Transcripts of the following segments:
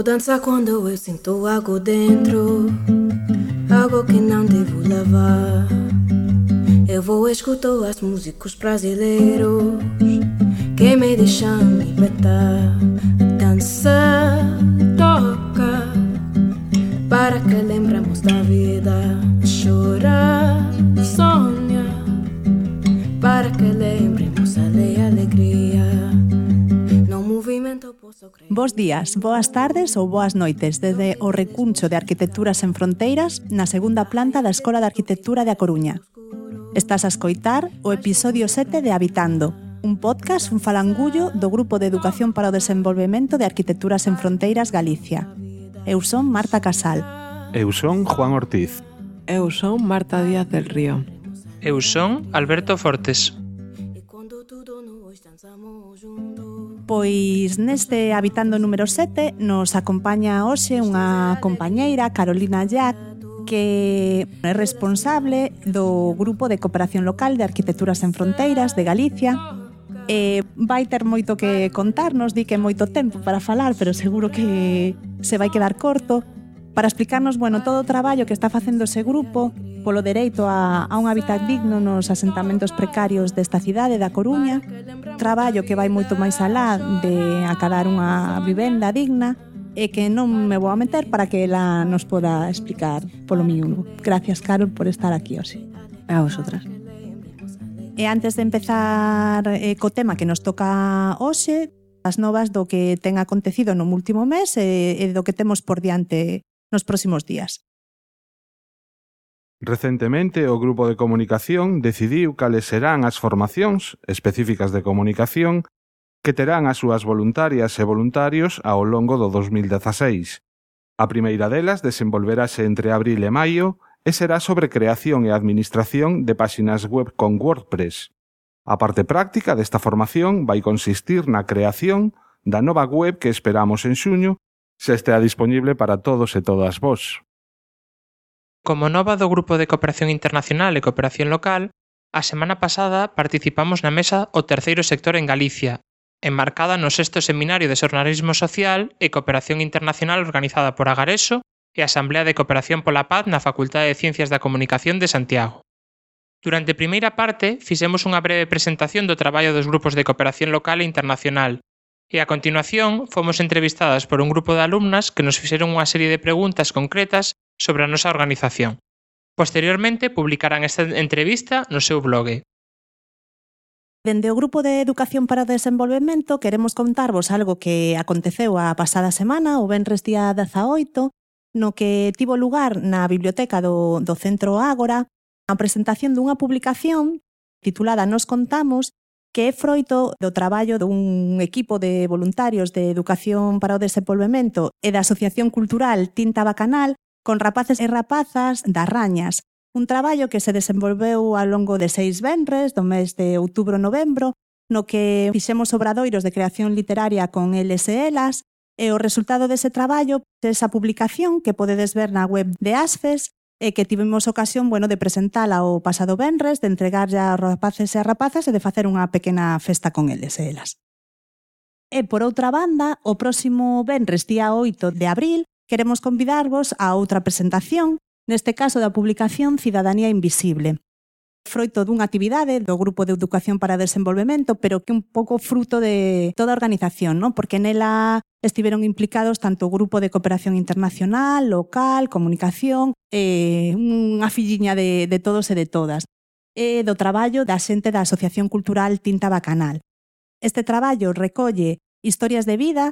Vou dançar quando eu sinto algo dentro, algo que não devo levar. Eu vou escutar as músicos brasileiros que me deixam libertar. Dança, toca, para que lembremos da vida. Chora, sonha, para que lembremos Bos días, boas tardes ou boas noites desde o recuncho de Arquitecturas en Fronteiras na segunda planta da Escola de Arquitectura de A Coruña. Estás a escoitar o episodio 7 de Habitando, un podcast, un falangullo do Grupo de Educación para o Desenvolvemento de Arquitecturas en Fronteiras Galicia. Eu son Marta Casal. Eu son Juan Ortiz. Eu son Marta Díaz del Río. Eu son Alberto Fortes. E quando tudo nos dançamos juntos Pois neste Habitando número 7 nos acompaña hoxe unha compañeira, Carolina Jack, que é responsable do Grupo de Cooperación Local de Arquitecturas en Fronteiras de Galicia, eh, vai ter moito que contarnos, di que moito tempo para falar, pero seguro que se vai quedar corto, para explicarnos bueno, todo o traballo que está facendo ese grupo polo dereito a, a un hábitat digno nos asentamentos precarios desta cidade da Coruña, traballo que vai moito máis alá de acabar unha vivenda digna e que non me vou a meter para que ela nos poda explicar polo miúdo. Gracias, Carol, por estar aquí hoxe. A vosotras. E antes de empezar eh, co tema que nos toca hoxe, as novas do que ten acontecido no último mes e, e do que temos por diante nos próximos días. Recentemente o grupo de comunicación decidiu cales serán as formacións específicas de comunicación que terán as súas voluntarias e voluntarios ao longo do 2016. A primeira delas desenvolverase entre abril e maio e será sobre creación e administración de páxinas web con WordPress. A parte práctica desta formación vai consistir na creación da nova web que esperamos en xuño se estea disponible para todos e todas vós. Como nova do Grupo de Cooperación Internacional e Cooperación Local, a semana pasada participamos na mesa O terceiro sector en Galicia, enmarcada no sexto Seminario de Xornalismo Social e Cooperación Internacional organizada por Agareso e a Asamblea de Cooperación pola Paz na Facultade de Ciencias da Comunicación de Santiago. Durante a primeira parte, fixemos unha breve presentación do traballo dos grupos de cooperación local e internacional, e a continuación fomos entrevistadas por un grupo de alumnas que nos fixeron unha serie de preguntas concretas sobre a nosa organización. Posteriormente publicarán esta entrevista no seu blogue. Dende o Grupo de Educación para o Desenvolvemento queremos contarvos algo que aconteceu a pasada semana, o venres día 18, no que tivo lugar na biblioteca do, do Centro Ágora a presentación dunha publicación titulada Nos contamos, que é froito do traballo dun equipo de voluntarios de Educación para o Desenvolvemento e da Asociación Cultural Tinta Bacanal con rapaces e rapazas das rañas, un traballo que se desenvolveu ao longo de seis venres do mes de outubro-novembro, no que fixemos obradoiros de creación literaria con eles e elas, e o resultado dese traballo é esa publicación que podedes ver na web de ASFES e que tivemos ocasión bueno, de presentala o pasado venres, de entregarlle aos rapaces e a rapazas e de facer unha pequena festa con eles e elas. E por outra banda, o próximo venres día 8 de abril queremos convidarvos a outra presentación, neste caso da publicación Cidadanía Invisible, froito dunha actividade do Grupo de Educación para Desenvolvemento, pero que un pouco fruto de toda a organización, non? porque nela estiveron implicados tanto o Grupo de Cooperación Internacional, Local, Comunicación, eh, unha filliña de, de todos e de todas, e do traballo da xente da Asociación Cultural Tinta Bacanal. Este traballo recolle historias de vida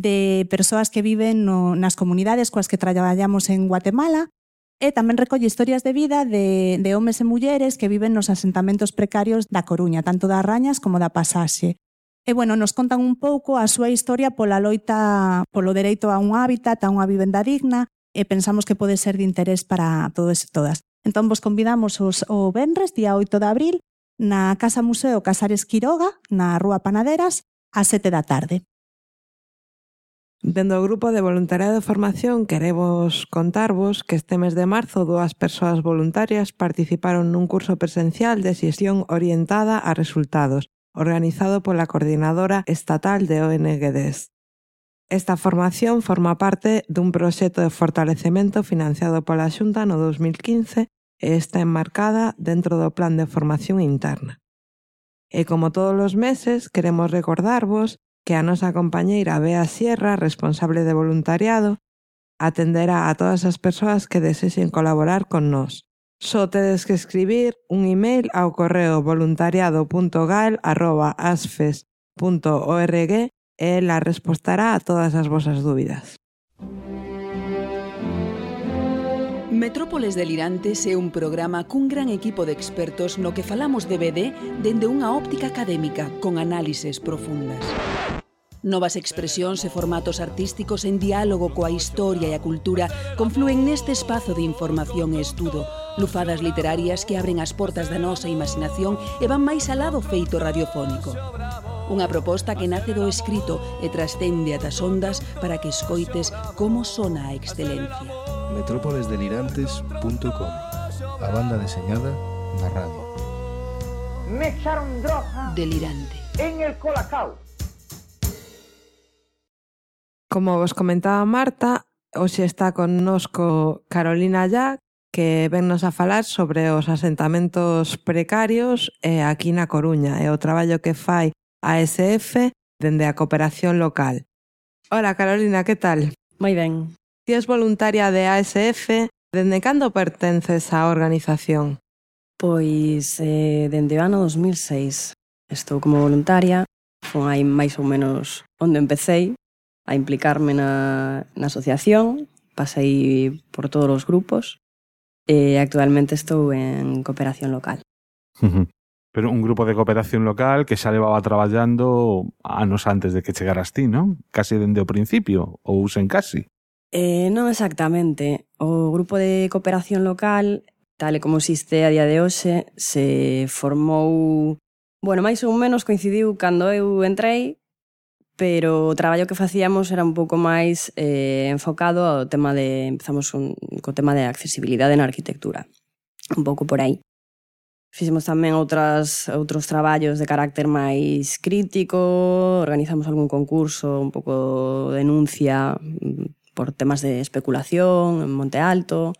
de persoas que viven no, nas comunidades coas que traballamos en Guatemala e tamén recolle historias de vida de, de homes e mulleres que viven nos asentamentos precarios da Coruña, tanto das Rañas como da Pasaxe. E bueno, nos contan un pouco a súa historia pola loita polo dereito a un hábitat, a unha vivenda digna, e pensamos que pode ser de interés para todos e todas. Entón vos convidamos os, o Benres, día 8 de abril, na Casa Museo Casares Quiroga, na Rúa Panaderas, a 7 da tarde. Dendo o Grupo de Voluntariado de Formación queremos contarvos que este mes de marzo dúas persoas voluntarias participaron nun curso presencial de xestión orientada a resultados, organizado pola Coordinadora Estatal de ONGDs. Esta formación forma parte dun proxecto de fortalecemento financiado pola Xunta no 2015 e está enmarcada dentro do Plan de Formación Interna. E como todos os meses, queremos recordarvos que a nosa compañeira Bea Sierra, responsable de voluntariado, atenderá a todas as persoas que desexen colaborar con nós. Só tedes que escribir un email ao correo voluntariado.gal.asfes.org e ela respostará a todas as vosas dúbidas. Metrópoles Delirantes é un programa cun gran equipo de expertos no que falamos de BD dende unha óptica académica con análises profundas. Novas expresións e formatos artísticos en diálogo coa historia e a cultura confluen neste espazo de información e estudo, lufadas literarias que abren as portas da nosa imaginación e van máis alá do feito radiofónico. Unha proposta que nace do escrito e trascende ata as ondas para que escoites como sona a excelencia metrópolesdelirantes.com A banda deseñada na radio Me echaron droga Delirante En el colacao Como vos comentaba Marta, hoxe está connosco Carolina Yac, que vennos a falar sobre os asentamentos precarios eh, aquí na Coruña e o traballo que fai a SF dende a cooperación local. Hola Carolina, que tal? Moi ben. Ti és voluntaria de ASF, dende cando pertences á organización? Pois eh, dende o ano 2006 estou como voluntaria, foi aí máis ou menos onde empecéi a implicarme na, na asociación, pasei por todos os grupos e actualmente estou en cooperación local. Pero un grupo de cooperación local que xa levaba traballando anos antes de que chegaras ti, non? Casi dende o principio, ou sen casi. Eh, non exactamente. O grupo de cooperación local, tal e como existe a día de hoxe, se formou... Bueno, máis ou menos coincidiu cando eu entrei, pero o traballo que facíamos era un pouco máis eh, enfocado ao tema de... Empezamos un, co tema de accesibilidade na arquitectura. Un pouco por aí. Fixemos tamén outras, outros traballos de carácter máis crítico, organizamos algún concurso, un pouco de denuncia, mm, por temas de especulación en Monte Alto.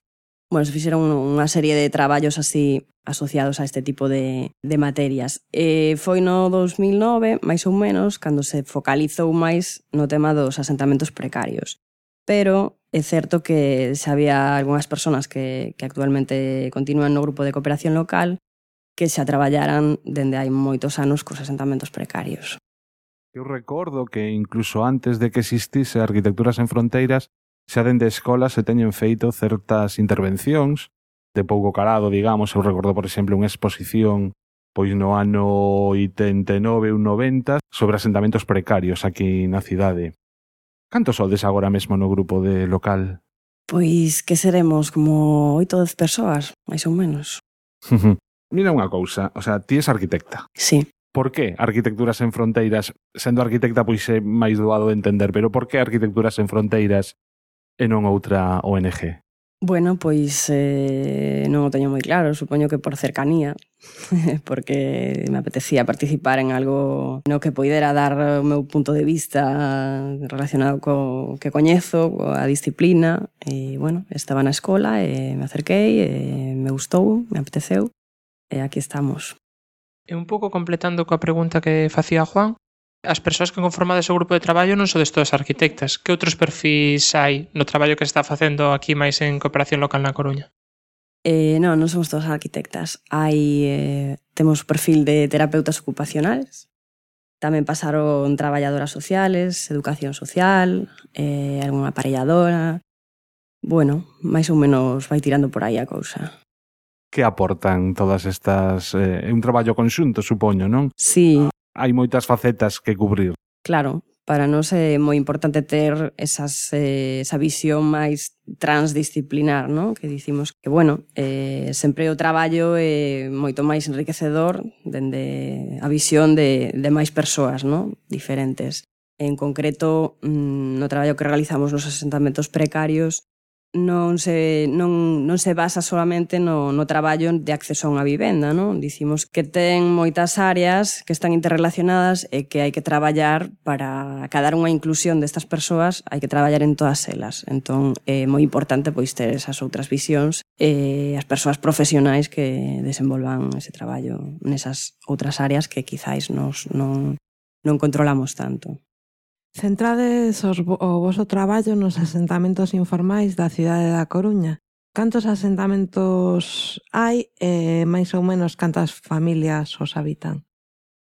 Bueno, se fixeron unha serie de traballos así asociados a este tipo de, de materias. Eh, e foi no 2009, máis ou menos, cando se focalizou máis no tema dos asentamentos precarios. Pero é certo que xa había algunhas persoas que, que actualmente continúan no grupo de cooperación local que xa traballaran dende hai moitos anos cos asentamentos precarios. Eu recordo que incluso antes de que existise Arquitecturas en Fronteiras, xa dende escolas se teñen feito certas intervencións de pouco calado, digamos, eu recordo, por exemplo, unha exposición pois no ano 89 ou 90 sobre asentamentos precarios aquí na cidade. Cantos sodes agora mesmo no grupo de local? Pois que seremos como oito dez persoas, máis ou menos. Mira unha cousa, o sea, ti és arquitecta. Sí por que Arquitecturas en Fronteiras, sendo arquitecta pois é máis doado de entender, pero por que Arquitecturas en Fronteiras e non outra ONG? Bueno, pois eh, non o teño moi claro, supoño que por cercanía, porque me apetecía participar en algo no que poidera dar o meu punto de vista relacionado co que coñezo, a disciplina, e, bueno, estaba na escola e me acerquei, e me gustou, me apeteceu, e aquí estamos. E un pouco completando coa pregunta que facía Juan, as persoas que conformades o grupo de traballo non sodes todas arquitectas. Que outros perfis hai no traballo que se está facendo aquí máis en cooperación local na Coruña? Eh, non, non somos todas arquitectas. Hai, eh, temos perfil de terapeutas ocupacionales, tamén pasaron traballadoras sociales, educación social, eh, algunha aparelladora... Bueno, máis ou menos vai tirando por aí a cousa que aportan todas estas... É eh, un traballo conxunto, supoño, non? Sí. Hai moitas facetas que cubrir. Claro, para nós é moi importante ter esas, eh, esa visión máis transdisciplinar, ¿no? que dicimos que, bueno, eh, sempre o traballo é moito máis enriquecedor dende a visión de, de máis persoas ¿no? diferentes. En concreto, mm, no traballo que realizamos nos asentamentos precarios, non se, non, non se basa solamente no, no traballo de acceso a unha vivenda. Non? Dicimos que ten moitas áreas que están interrelacionadas e que hai que traballar para cadar unha inclusión destas persoas, hai que traballar en todas elas. Entón, é moi importante pois ter esas outras visións e as persoas profesionais que desenvolvan ese traballo nesas outras áreas que quizáis nos non, non controlamos tanto. Centrades os, o voso traballo nos asentamentos informais da cidade da Coruña. Cantos asentamentos hai e máis ou menos cantas familias os habitan?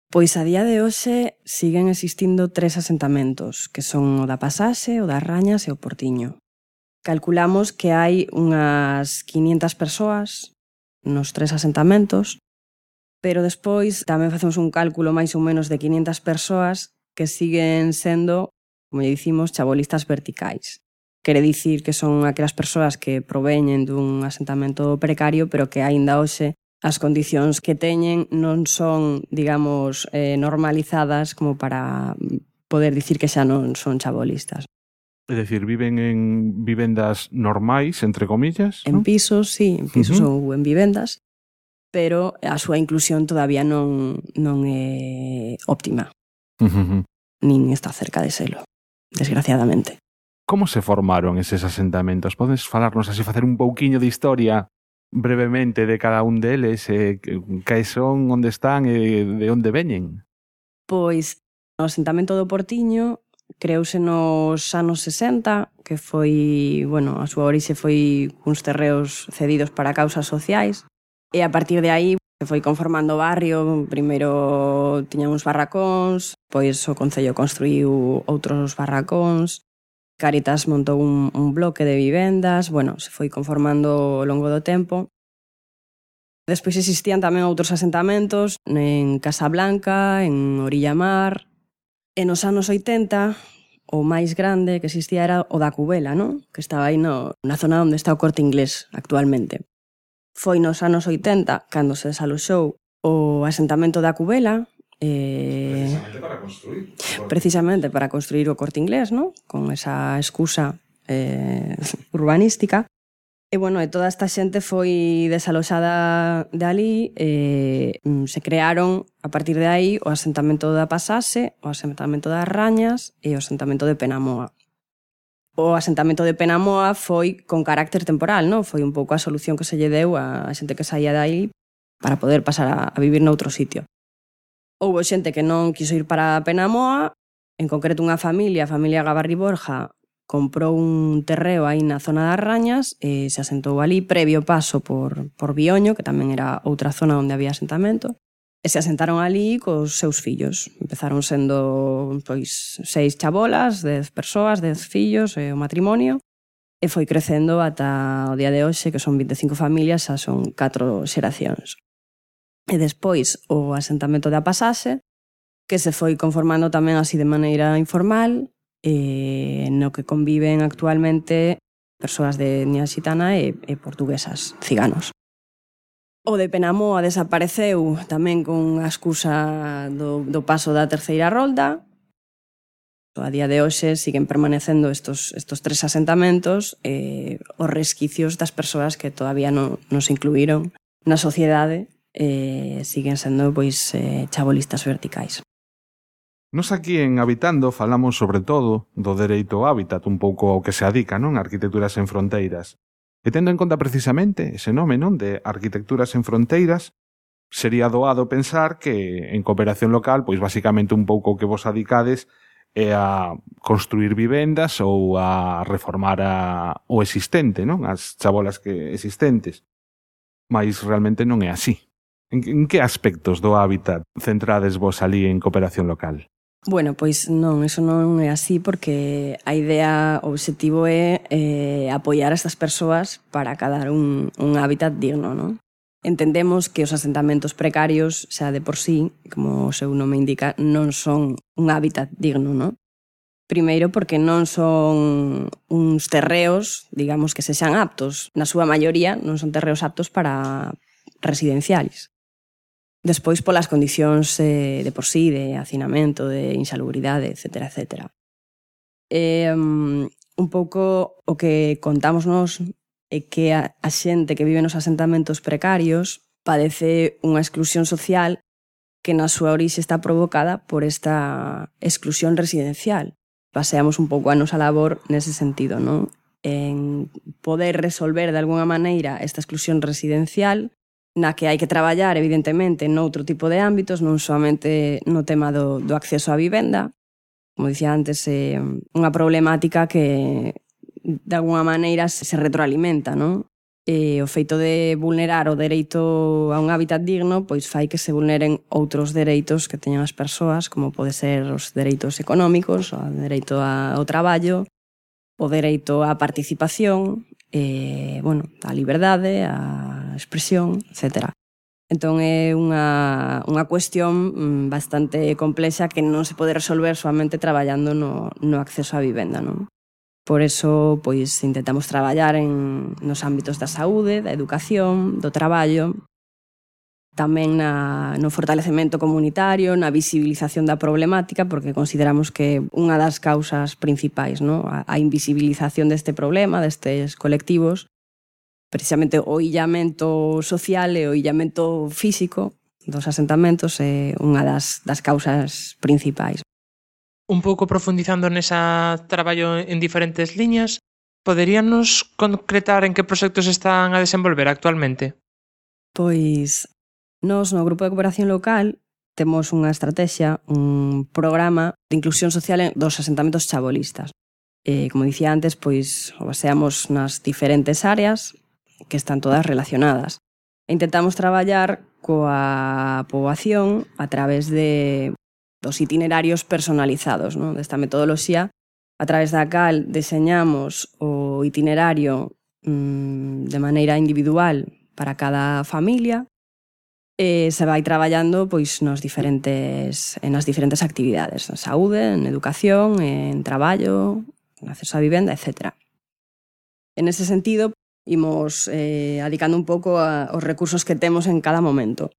Pois a día de hoxe siguen existindo tres asentamentos, que son o da Pasaxe, o das Rañas e o Portiño. Calculamos que hai unhas 500 persoas nos tres asentamentos, pero despois tamén facemos un cálculo máis ou menos de 500 persoas que siguen sendo, como lle dicimos, chabolistas verticais. Quere dicir que son aquelas persoas que proveñen dun asentamento precario, pero que aínda hoxe as condicións que teñen non son, digamos, eh, normalizadas como para poder dicir que xa non son chabolistas. É dicir, viven en vivendas normais, entre comillas? En ¿no? pisos, sí, en pisos uh -huh. ou en vivendas, pero a súa inclusión todavía non, non é óptima. Uh -huh. Nin está cerca de selo, desgraciadamente. Como se formaron eses asentamentos? Podes falarnos así, facer un pouquiño de historia brevemente de cada un deles, eh, que son, onde están e eh, de onde veñen? Pois o asentamento do Portiño creouse nos anos 60, que foi, bueno, a súa orixe foi uns terreos cedidos para causas sociais, e a partir de aí foi conformando o barrio. Primeiro tiñamos barracóns, pois o Concello construiu outros barracóns, Caritas montou un, un bloque de vivendas, bueno, se foi conformando ao longo do tempo. Despois existían tamén outros asentamentos en Casablanca, en Orilla Mar. E nos anos 80, o máis grande que existía era o da Cubela, non? que estaba aí no, na zona onde está o corte inglés actualmente. Foi nos anos 80 cando se desaloxou o asentamento da Cubela, Eh... Precisamente para construir. Precisamente para construir o corte inglés, ¿no? Con esa excusa eh, urbanística. E, bueno, e toda esta xente foi desaloxada de ali, e mm, se crearon, a partir de aí, o asentamento da Pasase, o asentamento das Rañas e o asentamento de Penamoa o asentamento de Penamoa foi con carácter temporal, non? Foi un pouco a solución que se lle deu a xente que saía de aí para poder pasar a, a vivir noutro sitio. Houbo xente que non quiso ir para Penamoa, en concreto unha familia, a familia Gavarri Borja, comprou un terreo aí na zona das Rañas e se asentou ali previo paso por, por Bioño, que tamén era outra zona onde había asentamento. E se asentaron ali cos seus fillos. Empezaron sendo pois seis chabolas, dez persoas, dez fillos e o matrimonio. E foi crecendo ata o día de hoxe, que son 25 familias, xa son 4 xeracións. E despois o asentamento da pasaxe, que se foi conformando tamén así de maneira informal, eh, no que conviven actualmente persoas de etnia xitana e, e portuguesas, ciganos. O de Penamoa desapareceu tamén con a excusa do, do paso da terceira rolda. A día de hoxe siguen permanecendo estos, estos tres asentamentos eh, os resquicios das persoas que todavía non, non se incluíron na sociedade eh, siguen sendo pois eh, chabolistas verticais. Nos aquí en Habitando falamos sobre todo do dereito ao hábitat, un pouco ao que se adica, non? Arquitecturas en fronteiras. E tendo en conta precisamente ese nome non de arquitecturas en fronteiras, sería doado pensar que en cooperación local, pois basicamente un pouco o que vos adicades é a construir vivendas ou a reformar a, o existente, non? As chabolas que existentes. Mas realmente non é así. En, en que aspectos do hábitat centrades vos ali en cooperación local? Bueno, pois non, eso non é así porque a idea, o obxectivo é eh, apoiar a estas persoas para cadar un, un hábitat digno, non? Entendemos que os asentamentos precarios, xa de por sí, como o seu nome indica, non son un hábitat digno, non? Primeiro porque non son uns terreos, digamos, que sexan aptos. Na súa maioría non son terreos aptos para residenciais. Despois polas condicións eh, de por sí, de hacinamento, de insalubridade, etc. etc. Eh, un pouco o que contámonos é que a, a xente que vive nos asentamentos precarios padece unha exclusión social que na súa orixe está provocada por esta exclusión residencial. Paseamos un pouco a nosa labor nese sentido, non? En poder resolver de alguna maneira esta exclusión residencial na que hai que traballar, evidentemente, noutro tipo de ámbitos, non somente no tema do, do acceso á vivenda, como dicía antes, é unha problemática que de alguna maneira se retroalimenta, non? E o feito de vulnerar o dereito a un hábitat digno pois fai que se vulneren outros dereitos que teñan as persoas, como pode ser os dereitos económicos, o dereito ao traballo, o dereito á participación, e, bueno, a liberdade, a expresión, etc. Entón é unha, unha cuestión mm, bastante complexa que non se pode resolver solamente traballando no, no acceso á vivenda. Non? Por eso, pois, intentamos traballar en, nos ámbitos da saúde, da educación, do traballo, tamén na, no fortalecemento comunitario, na visibilización da problemática, porque consideramos que unha das causas principais, no? a, a invisibilización deste problema, destes colectivos, precisamente o illamento social e o illamento físico dos asentamentos é unha das, das causas principais. Un pouco profundizando nesa traballo en diferentes liñas, poderíanos concretar en que proxectos están a desenvolver actualmente? Pois nos no Grupo de Cooperación Local temos unha estrategia, un programa de inclusión social dos asentamentos chabolistas. Eh, como dicía antes, pois o baseamos nas diferentes áreas, que están todas relacionadas. E intentamos traballar coa poboación a través de dos itinerarios personalizados, non? desta metodoloxía a través da cal deseñamos o itinerario mmm, de maneira individual para cada familia e se vai traballando pois nos diferentes en as diferentes actividades, na saúde, en educación, en traballo, en acceso á vivenda, etc. En ese sentido, imos eh, adicando un pouco a, aos recursos que temos en cada momento.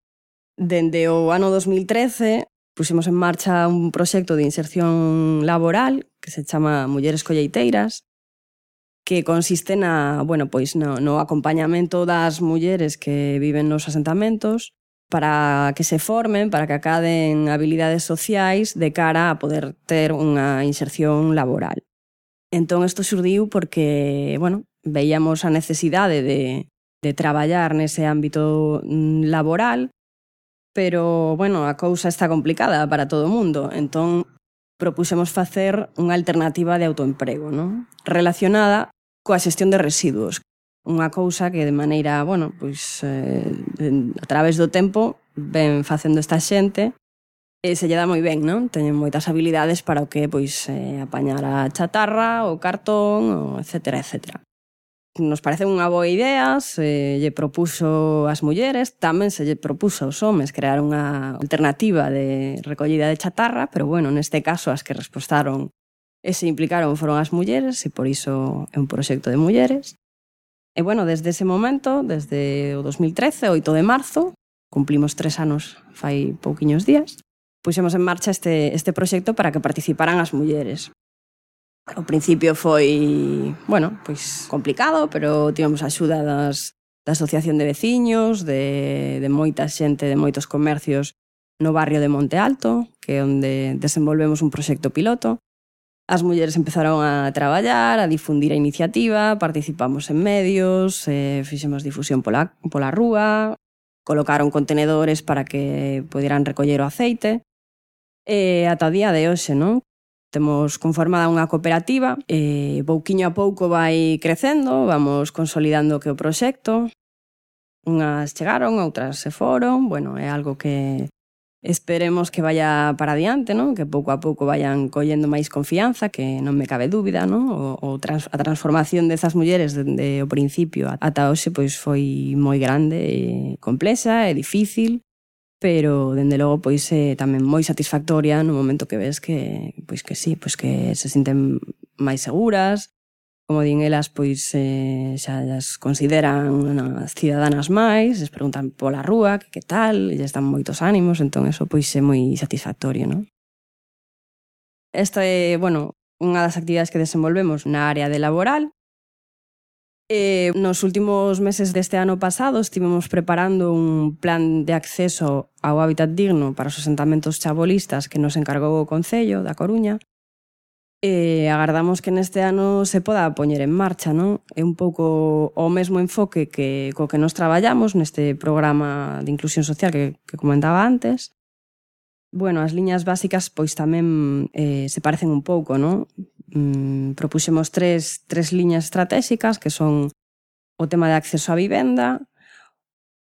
Dende o ano 2013 pusimos en marcha un proxecto de inserción laboral que se chama Mulleres Colleiteiras, que consiste na, bueno, pois no, no acompañamento das mulleres que viven nos asentamentos para que se formen, para que acaden habilidades sociais de cara a poder ter unha inserción laboral. Entón isto xurdiu porque, bueno, veíamos a necesidade de, de traballar nese ámbito mm, laboral, pero, bueno, a cousa está complicada para todo o mundo, entón propuxemos facer unha alternativa de autoemprego, non? relacionada coa xestión de residuos, unha cousa que de maneira, bueno, pois eh, a través do tempo ven facendo esta xente e se lle dá moi ben, non? Teñen moitas habilidades para o que pois eh, apañar a chatarra, o cartón, o etcétera, etcétera nos parece unha boa idea, se lle propuso ás mulleres, tamén se lle propuso aos homes crear unha alternativa de recollida de chatarra, pero bueno, neste caso as que respostaron e se implicaron foron as mulleres e por iso é un proxecto de mulleres. E bueno, desde ese momento, desde o 2013, 8 de marzo, cumplimos tres anos fai pouquiños días, puxemos en marcha este, este proxecto para que participaran as mulleres. O principio foi, bueno, pois complicado, pero tivemos axuda das, da Asociación de Veciños, de, de moita xente, de moitos comercios no barrio de Monte Alto, que é onde desenvolvemos un proxecto piloto. As mulleres empezaron a traballar, a difundir a iniciativa, participamos en medios, eh, fixemos difusión pola, pola rúa, colocaron contenedores para que pudieran recoller o aceite. E ata o día de hoxe, non? Temos conformada unha cooperativa e pouquiño a pouco vai crecendo, vamos consolidando que o proxecto. Unhas chegaron, outras se foron, bueno, é algo que esperemos que vaya para adiante, non? que pouco a pouco vayan collendo máis confianza, que non me cabe dúbida, non? O, o trans, a transformación desas mulleres dende o principio ata hoxe pois foi moi grande e complexa e difícil, pero dende logo pois é eh, tamén moi satisfactoria no momento que ves que pois que sí, pois que se sinten máis seguras, como din elas, pois eh, xa as consideran unas cidadanas máis, les preguntan pola rúa, que, que tal, e están moitos ánimos, entón eso pois é moi satisfactorio, non? Esta é, eh, bueno, unha das actividades que desenvolvemos na área de laboral, Eh, nos últimos meses deste ano pasado estivemos preparando un plan de acceso ao hábitat digno para os asentamentos chabolistas que nos encargou o Concello da Coruña e agardamos que neste ano se poda poñer en marcha, non? É un pouco o mesmo enfoque que co que nos traballamos neste programa de inclusión social que, que comentaba antes. Bueno, as liñas básicas pois tamén eh, se parecen un pouco, non? mm, propuxemos tres, tres liñas estratégicas que son o tema de acceso á vivenda,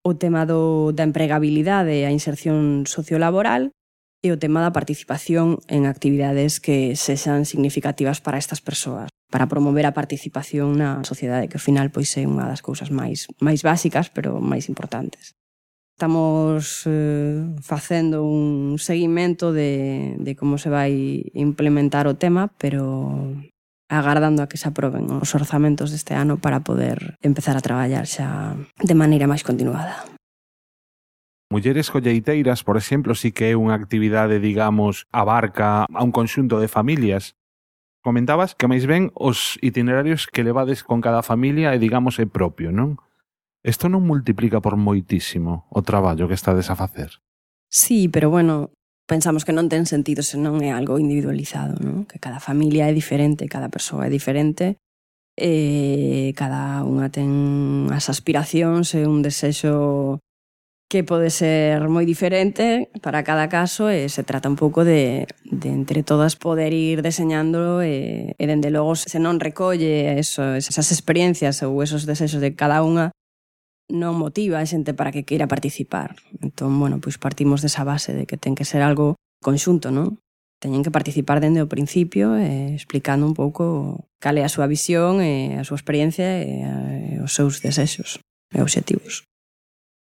o tema do, da empregabilidade e a inserción sociolaboral e o tema da participación en actividades que sexan significativas para estas persoas, para promover a participación na sociedade, que ao final pois é unha das cousas máis máis básicas, pero máis importantes. Estamos eh, facendo un seguimento de, de como se vai implementar o tema, pero agardando a que se aproben os orzamentos deste ano para poder empezar a traballar xa de maneira máis continuada. Mulleres colleiteiras, por exemplo, sí que é unha actividade, digamos, abarca a un conxunto de familias. Comentabas que máis ben os itinerarios que levades con cada familia e, digamos, é propio, non? Isto non multiplica por moitísimo o traballo que estades a facer? Sí, pero bueno, pensamos que non ten sentido se non é algo individualizado, non? que cada familia é diferente, cada persoa é diferente, e cada unha ten as aspiracións e un desexo que pode ser moi diferente para cada caso e se trata un pouco de, de entre todas poder ir deseñando e, e dende logo se non recolle eso, esas experiencias ou esos desexos de cada unha non motiva a xente para que queira participar. Entón, bueno, pois partimos desa base de que ten que ser algo conxunto, non? Teñen que participar dende o principio eh, explicando un pouco cal é a súa visión, eh, a súa experiencia e eh, os seus desexos e obxectivos.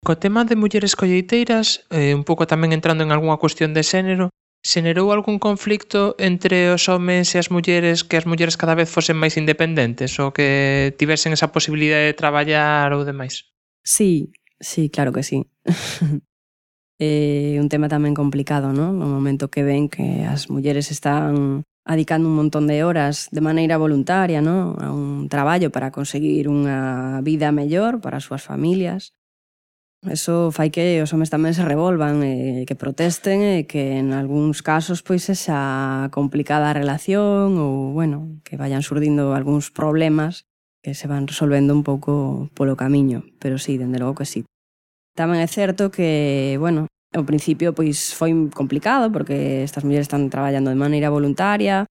Co tema de mulleres colleiteiras, eh, un pouco tamén entrando en algunha cuestión de xénero, xenerou algún conflicto entre os homens e as mulleres que as mulleres cada vez fosen máis independentes ou que tivesen esa posibilidade de traballar ou demais? Sí, sí, claro que sí. eh, un tema tamén complicado, ¿no? No momento que ven que as mulleres están adicando un montón de horas de maneira voluntaria, ¿no? A un traballo para conseguir unha vida mellor para as súas familias. Eso fai que os homes tamén se revolvan e que protesten e que en algúns casos pois esa complicada relación ou, bueno, que vayan surdindo algúns problemas que se van resolvendo un pouco polo camiño, pero sí, dende logo que sí. Tamén é certo que, bueno, ao principio pois foi complicado porque estas mulleres están traballando de maneira voluntaria,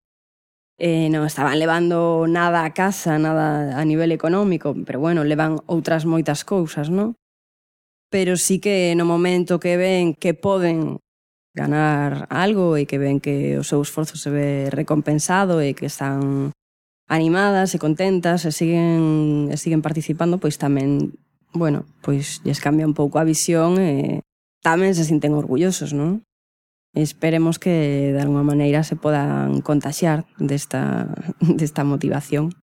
eh, non estaban levando nada a casa, nada a nivel económico, pero bueno, levan outras moitas cousas, non? Pero sí que no momento que ven que poden ganar algo e que ven que o seu esforzo se ve recompensado e que están animadas e contentas e siguen, e siguen participando, pois tamén, bueno, pois lles cambia un pouco a visión e tamén se sinten orgullosos, non? Esperemos que de alguma maneira se podan contaxiar desta, desta motivación.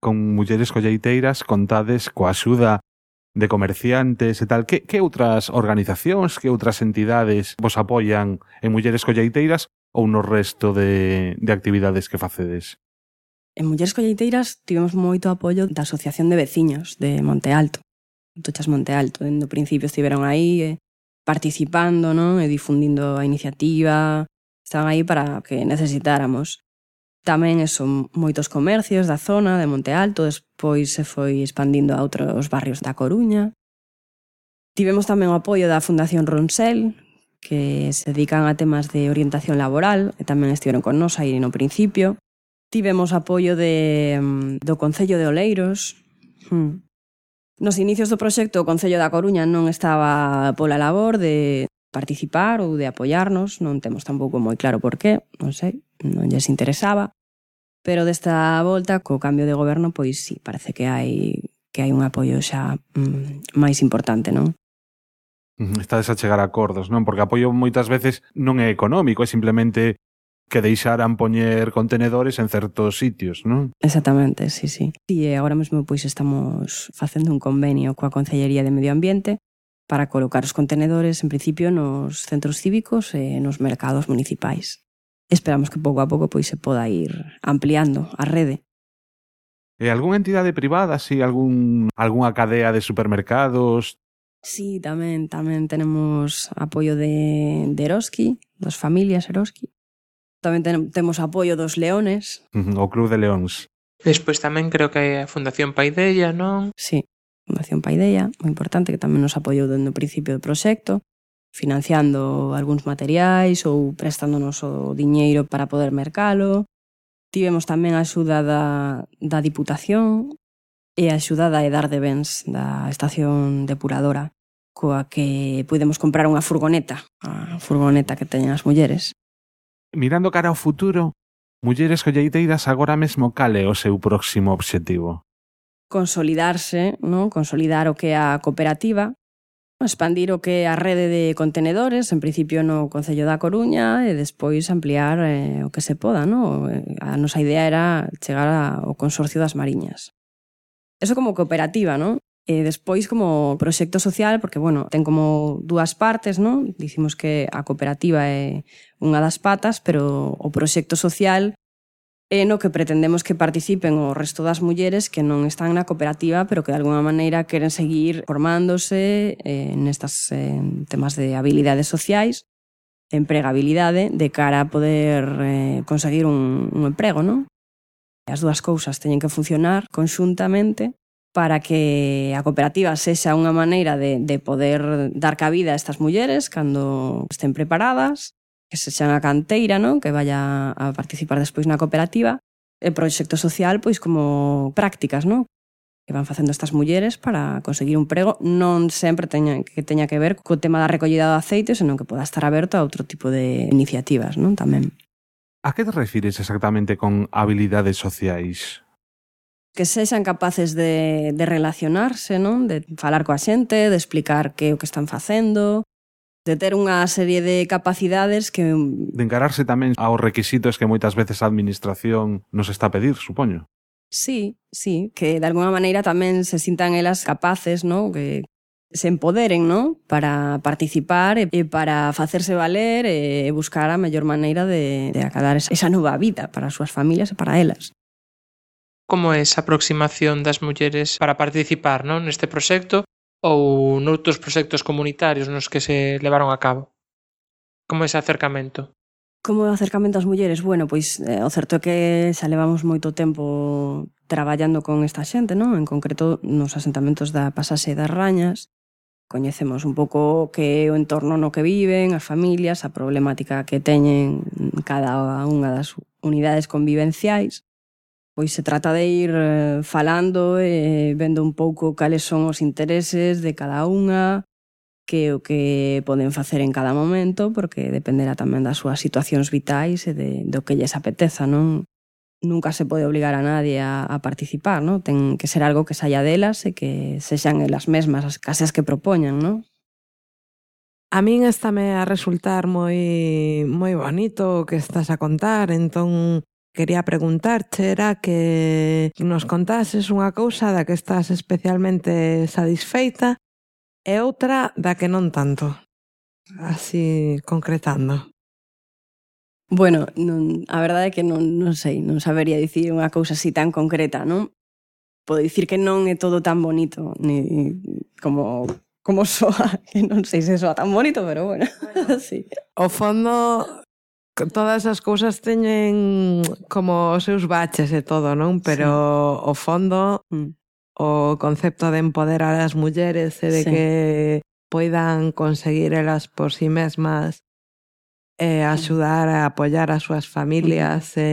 Con mulleres colleiteiras contades coa axuda de comerciantes e tal. Que, que outras organizacións, que outras entidades vos apoian en mulleres colleiteiras ou no resto de, de actividades que facedes? En Mulleres Colleiteiras tivemos moito apoio da Asociación de Veciños de Monte Alto, Tochas Monte Alto, dende o principio estiveron aí eh, participando non? e difundindo a iniciativa, estaban aí para que necesitáramos. Tamén son moitos comercios da zona de Monte Alto, despois se foi expandindo a outros barrios da Coruña. Tivemos tamén o apoio da Fundación Ronsel, que se dedican a temas de orientación laboral, e tamén estiveron con nos aí no principio. Tivemos apoio de, mm, do Concello de Oleiros. Hmm. Nos inicios do proxecto, o Concello da Coruña non estaba pola labor de participar ou de apoiarnos, non temos tampouco moi claro por qué, non sei, non lles interesaba. Pero desta volta, co cambio de goberno, pois sí, parece que hai que hai un apoio xa mm, máis importante, non? Estades a chegar a acordos, non? Porque apoio moitas veces non é económico, é simplemente que deixaran poñer contenedores en certos sitios, non? Exactamente, sí, sí. E eh, agora mesmo pois estamos facendo un convenio coa Concellería de Medio Ambiente para colocar os contenedores, en principio, nos centros cívicos e nos mercados municipais. Esperamos que pouco a pouco pois se poda ir ampliando a rede. E algunha entidade privada, si algún, algunha cadea de supermercados, Sí, tamén, tamén tenemos apoio de, de Eroski, dos familias Eroski, Tamén ten, temos apoio dos Leones. O Club de Leóns. Despois tamén creo que hai a Fundación Paideia, non? Sí, Fundación Paideia, moi importante, que tamén nos apoiou dende o principio do proxecto financiando algúns materiais ou prestándonos o diñeiro para poder mercalo. Tivemos tamén a axuda da, da Diputación e a axuda da Edar de Bens, da estación depuradora, coa que pudemos comprar unha furgoneta, a furgoneta que teñen as mulleres, Mirando cara ao futuro, Mulleres Colleiteiras agora mesmo cal é o seu próximo obxectivo? Consolidarse, non? consolidar o que é a cooperativa, expandir o que é a rede de contenedores, en principio no Concello da Coruña, e despois ampliar eh, o que se poda. Non? Eh, a nosa idea era chegar ao Consorcio das Mariñas. Eso como cooperativa, non? E despois como proxecto social, porque, bueno, ten como dúas partes, non? Dicimos que a cooperativa é unha das patas, pero o proxecto social é no que pretendemos que participen o resto das mulleres que non están na cooperativa, pero que de alguna maneira queren seguir formándose eh, nestas eh, temas de habilidades sociais, empregabilidade, de cara a poder eh, conseguir un, un emprego, non? As dúas cousas teñen que funcionar conxuntamente para que a cooperativa sexa unha maneira de, de poder dar cabida a estas mulleres cando estén preparadas, que sexan a canteira, non? que vaya a participar despois na cooperativa, e proxecto social pois como prácticas, non? que van facendo estas mulleres para conseguir un prego non sempre teña, que teña que ver co tema da recollida do aceite, senón que poda estar aberto a outro tipo de iniciativas non tamén. A que te refires exactamente con habilidades sociais? que sexan capaces de, de relacionarse, non? De falar coa xente, de explicar que o que están facendo, de ter unha serie de capacidades que... De encararse tamén aos requisitos que moitas veces a administración nos está a pedir, supoño. Sí, sí, que de alguna maneira tamén se sintan elas capaces, non? Que se empoderen, non? Para participar e para facerse valer e buscar a mellor maneira de, de acadar esa, esa nova vida para as súas familias e para elas como é esa aproximación das mulleres para participar non neste proxecto ou noutros proxectos comunitarios nos que se levaron a cabo? Como é ese acercamento? Como o acercamento ás mulleres? Bueno, pois eh, o certo é que xa levamos moito tempo traballando con esta xente, non? En concreto nos asentamentos da Pasase das Rañas. Coñecemos un pouco que é o entorno no que viven, as familias, a problemática que teñen cada unha das unidades convivenciais pois se trata de ir eh, falando e vendo un pouco cales son os intereses de cada unha, que o que poden facer en cada momento, porque dependerá tamén das súas situacións vitais e de, do que lles apeteza, non? Nunca se pode obligar a nadie a, a participar, non? Ten que ser algo que saia delas e que sexan elas mesmas as casas que propoñan, non? A min esta me a resultar moi moi bonito o que estás a contar, entón Quería preguntarte era que nos contases unha cousa da que estás especialmente satisfeita e outra da que non tanto. Así concretando. Bueno, non, a verdade é que non, non sei, non sabería dicir unha cousa así tan concreta, non? Podo dicir que non é todo tan bonito, ni como como soa, que non sei se soa tan bonito, pero bueno, bueno. sí. O fondo todas as cousas teñen como os seus baches e todo, non? Pero sí. o fondo, mm. o concepto de empoderar as mulleres e de sí. que poidan conseguir elas por si sí mesmas e axudar a apoiar as súas familias mm. e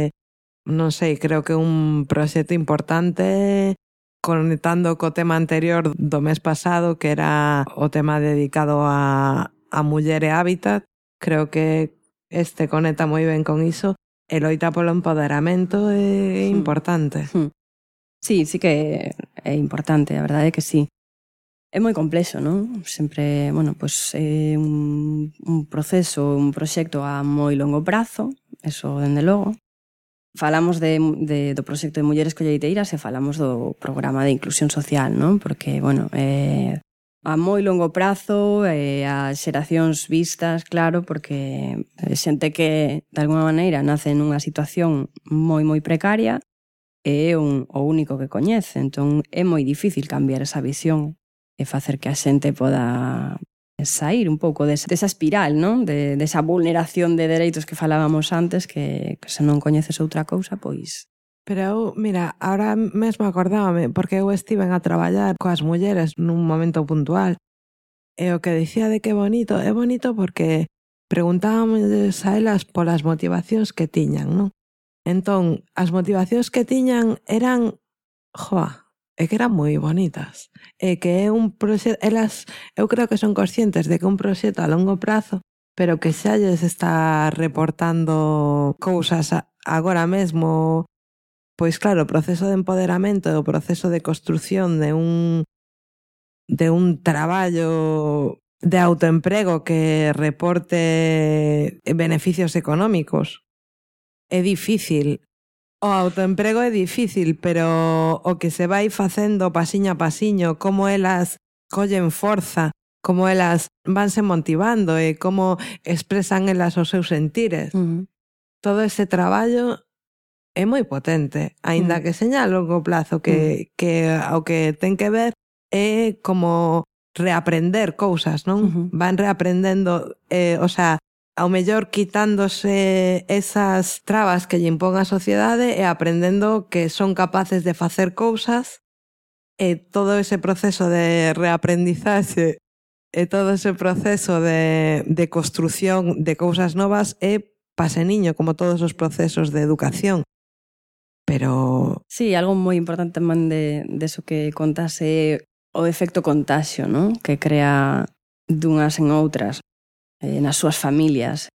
non sei, creo que un proxecto importante conectando co tema anterior do mes pasado que era o tema dedicado a, a muller e hábitat creo que este conecta moi ben con iso e loita polo empoderamento é sí. Hmm. importante. Hmm. Sí, sí que é importante, a verdade é que sí. É moi complexo, non? Sempre, bueno, pois pues, é un, un proceso, un proxecto a moi longo prazo, eso dende logo. Falamos de, de, do proxecto de mulleres colleiteiras e falamos do programa de inclusión social, non? Porque, bueno, eh, a moi longo prazo e a xeracións vistas, claro, porque eh, xente que de alguma maneira nace nunha situación moi moi precaria e é un, o único que coñece, entón é moi difícil cambiar esa visión e facer que a xente poda eh, sair un pouco desa, desa espiral, non? De, desa vulneración de dereitos que falábamos antes, que, que se non coñeces outra cousa, pois Pero eu, mira, ahora mesmo acordábame, porque eu estiven a traballar coas mulleres nun momento puntual, e o que dicía de que bonito, é bonito porque preguntábamos a elas polas motivacións que tiñan, non? Entón, as motivacións que tiñan eran, joa, é que eran moi bonitas. É que é un proxecto, elas, eu creo que son conscientes de que un proxecto a longo prazo, pero que xa lles está reportando cousas agora mesmo Pois claro, o proceso de empoderamento e o proceso de construción de un de un traballo de autoemprego que reporte beneficios económicos. É difícil. O autoemprego é difícil, pero o que se vai facendo pasiño a pasiño, como elas collen forza, como elas vanse motivando e como expresan elas os seus sentires. Uh -huh. Todo ese traballo é moi potente, aínda mm. que seña a longo plazo que, mm. que ao que ten que ver é como reaprender cousas, non? Uh -huh. Van reaprendendo, eh, o sea, ao mellor quitándose esas trabas que lle impón a sociedade e aprendendo que son capaces de facer cousas e todo ese proceso de reaprendizaxe e todo ese proceso de, de construción de cousas novas é paseniño, como todos os procesos de educación pero... Sí, algo moi importante man de, de eso que contase o efecto contagio, non? Que crea dunhas en outras, eh, nas súas familias.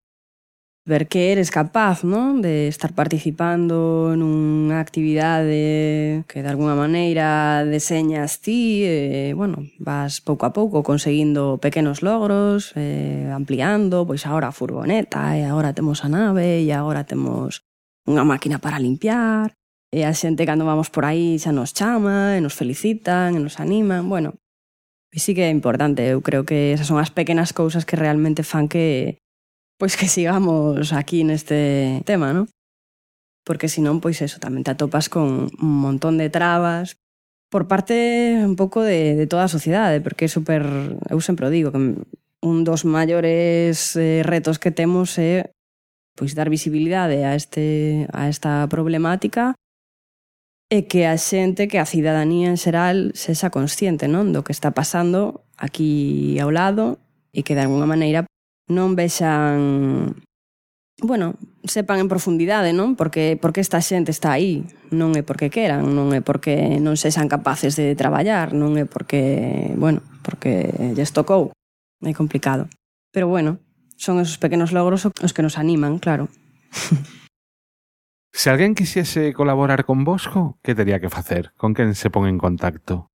Ver que eres capaz, non? De estar participando nunha actividade que de alguna maneira deseñas ti, e, eh, bueno, vas pouco a pouco conseguindo pequenos logros, eh, ampliando, pois agora a furgoneta, e agora temos a nave, e agora temos unha máquina para limpiar, E a xente cando vamos por aí xa nos chama, e nos felicitan, e nos animan, bueno. E sí que é importante, eu creo que esas son as pequenas cousas que realmente fan que pois que sigamos aquí neste tema, ¿no? Porque senón, pois eso, tamén te atopas con un montón de trabas por parte un pouco de, de toda a sociedade, porque é super, eu sempre o digo, que un dos maiores eh, retos que temos é pois dar visibilidade a este a esta problemática e que a xente, que a cidadanía en xeral sexa consciente non do que está pasando aquí ao lado e que de alguna maneira non vexan bueno, sepan en profundidade, non? Porque porque esta xente está aí, non é porque queran, non é porque non sexan capaces de traballar, non é porque, bueno, porque lles tocou. É complicado. Pero bueno, son esos pequenos logros os que nos animan, claro. Se alguén quixese colaborar con Bosco, que teria que facer? Con quen se pon en contacto?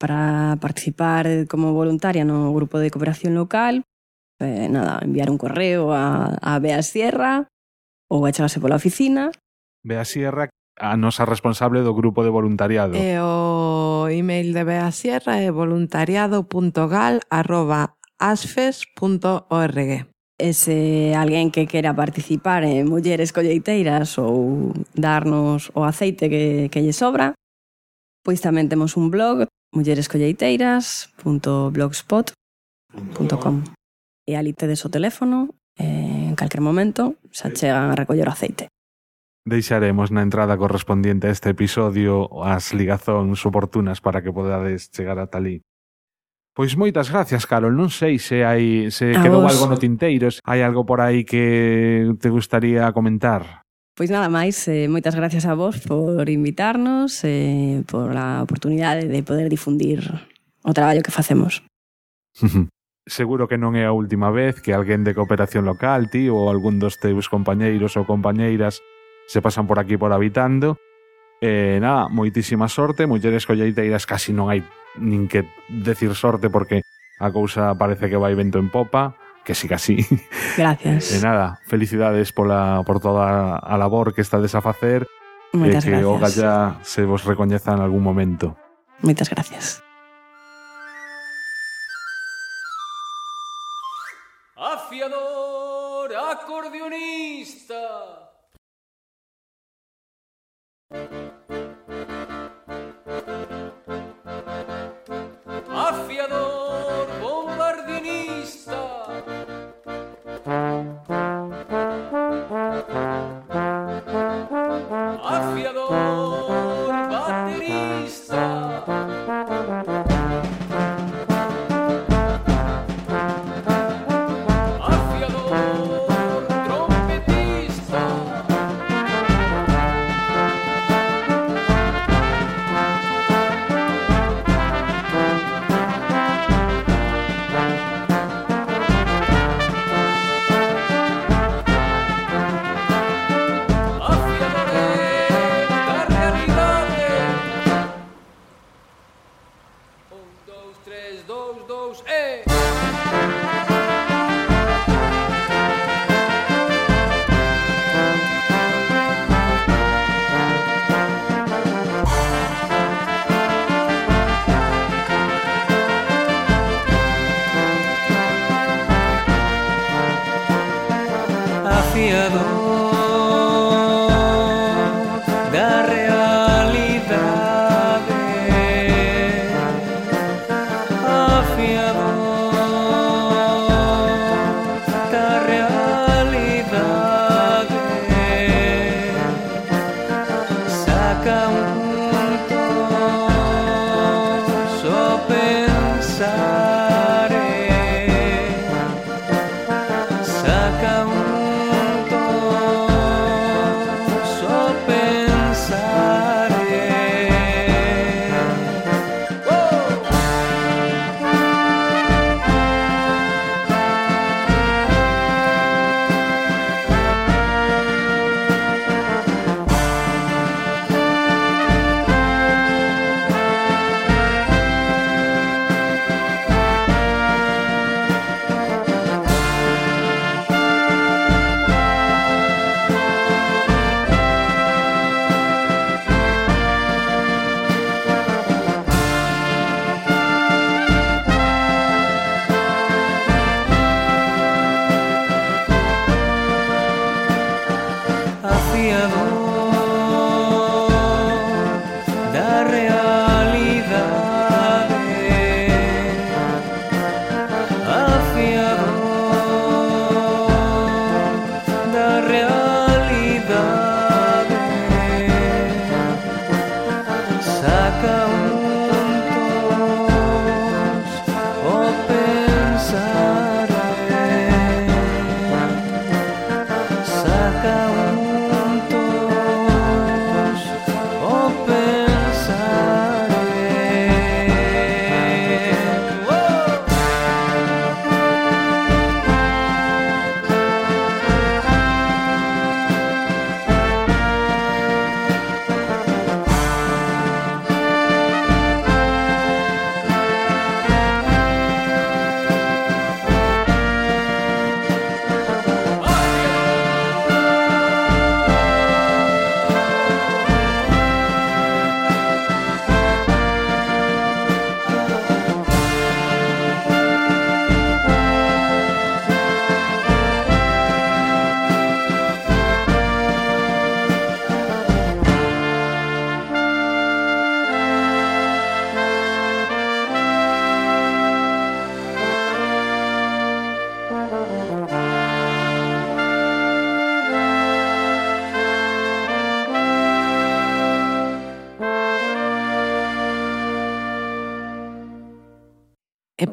Para participar como voluntaria no grupo de cooperación local, eh, nada, enviar un correo a, a Bea Sierra ou a echarse pola oficina. Bea Sierra, a nosa responsable do grupo de voluntariado. E o email de Bea Sierra é voluntariado.gal.asfes.org. E se alguén que quera participar en Mulleres Colleiteiras ou darnos o aceite que, que lle sobra, pois tamén temos un blog, mullerescolleiteiras.blogspot.com E ali tedes o teléfono, eh, en calquer momento xa chegan a recoller o aceite. Deixaremos na entrada correspondiente a este episodio as ligazóns oportunas para que podades chegar a talí. Pois moitas gracias, Carol. Non sei se hai se a quedou vos. algo no tinteiro, se hai algo por aí que te gustaría comentar. Pois nada máis, eh, moitas gracias a vos por invitarnos, eh, por a oportunidade de poder difundir o traballo que facemos. Seguro que non é a última vez que alguén de cooperación local, ti ou algún dos teus compañeiros ou compañeiras se pasan por aquí por habitando. Eh, nada, moitísima sorte, mulleres colleiteiras casi non hai nin que decir sorte porque a cousa parece que vai vento en popa, que siga así. Gracias. De nada, felicidades pola, por toda a labor que estades a facer e Moitas que gracias. o se vos recoñeza en algún momento. Moitas gracias. Afiador, acordeonista.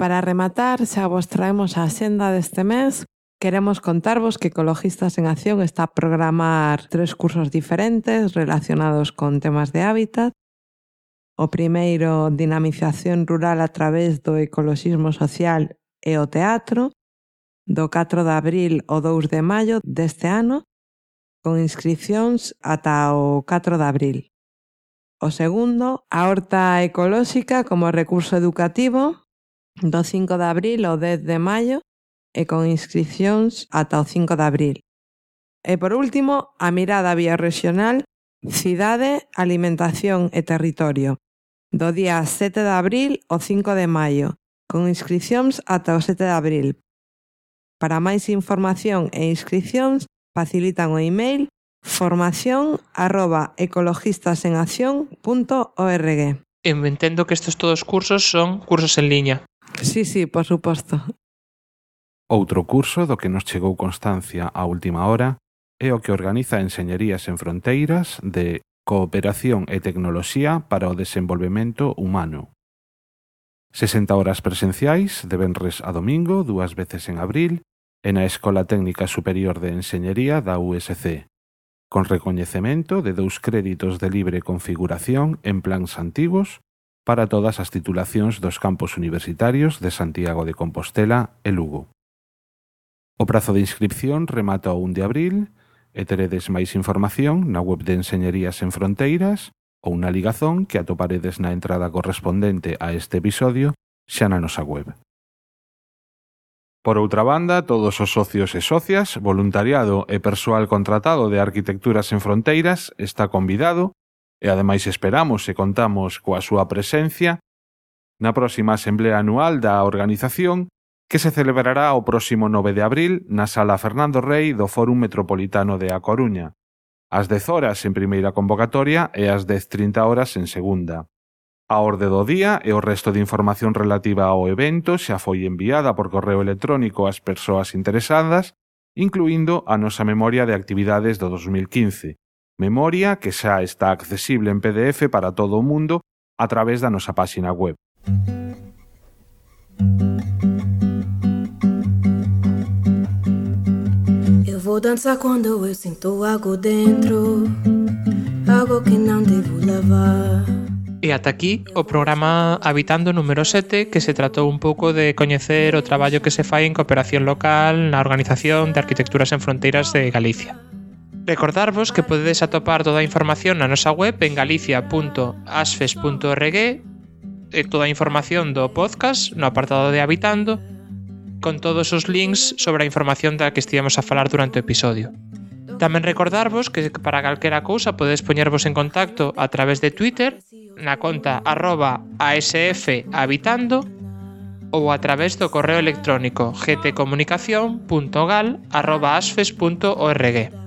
para rematar, xa vos traemos a xenda deste mes. Queremos contarvos que Ecologistas en Acción está a programar tres cursos diferentes relacionados con temas de hábitat. O primeiro, dinamización rural a través do ecoloxismo social e o teatro, do 4 de abril ao 2 de maio deste ano, con inscripcións ata o 4 de abril. O segundo, a horta ecolóxica como recurso educativo, do 5 de abril ao 10 de maio e con inscripcións ata o 5 de abril. E por último, a mirada biorregional Cidade, Alimentación e Territorio, do día 7 de abril ao 5 de maio, con inscripcións ata o 7 de abril. Para máis información e inscripcións, facilitan o email formación arroba ecologistasenacción.org. Entendo que estos todos cursos son cursos en liña. Sí, sí, por suposto. Outro curso do que nos chegou constancia a última hora é o que organiza Enseñerías en Fronteiras de Cooperación e Tecnoloxía para o Desenvolvemento Humano. 60 horas presenciais de venres a domingo, dúas veces en abril, e na Escola Técnica Superior de Enseñería da USC, con recoñecemento de dous créditos de libre configuración en plans antigos para todas as titulacións dos campos universitarios de Santiago de Compostela e Lugo. O prazo de inscripción remata o 1 de abril e teredes máis información na web de Enseñerías en Fronteiras ou na ligazón que atoparedes na entrada correspondente a este episodio xa na nosa web. Por outra banda, todos os socios e socias, voluntariado e persoal contratado de Arquitecturas en Fronteiras está convidado e ademais esperamos e contamos coa súa presencia na próxima Asamblea Anual da Organización que se celebrará o próximo 9 de abril na Sala Fernando Rey do Fórum Metropolitano de A Coruña, ás 10 horas en primeira convocatoria e ás 10.30 horas en segunda. A orde do día e o resto de información relativa ao evento xa foi enviada por correo electrónico ás persoas interesadas, incluindo a nosa memoria de actividades do 2015, Memoria que xa está accesible en PDF para todo o mundo a través da nosa páxina web. Eu vou dançar quando eu sinto algo dentro, algo que não devo lavar. E ata aquí o programa Habitando número 7 que se tratou un pouco de coñecer o traballo que se fai en cooperación local na Organización de Arquitecturas en Fronteiras de Galicia. Recordarvos que podedes atopar toda a información na nosa web en galicia.asfes.org e toda a información do podcast no apartado de Habitando con todos os links sobre a información da que estivemos a falar durante o episodio. Tamén recordarvos que para calquera cousa podedes poñervos en contacto a través de Twitter na conta arroba asfhabitando ou a través do correo electrónico gtcomunicación.gal.asfes.org.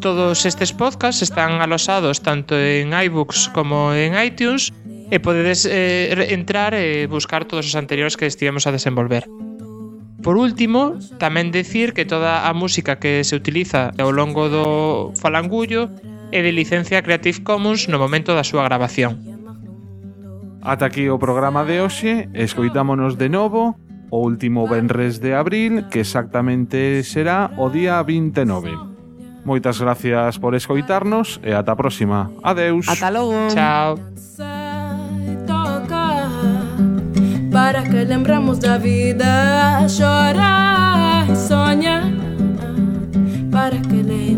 Todos estes podcasts están alosados tanto en iBooks como en iTunes e podedes eh, entrar e buscar todos os anteriores que estivemos a desenvolver. Por último, tamén decir que toda a música que se utiliza ao longo do falangullo é de licencia Creative Commons no momento da súa grabación. Ata aquí o programa de hoxe, escoitámonos de novo o último venres de abril, que exactamente será o día 29. Moitas gracias por escoitarnos e ata a próxima. Adeus. Ata logo. Chao. para que lembremos da vida, chorar e sonhar. Para que lembremos, para que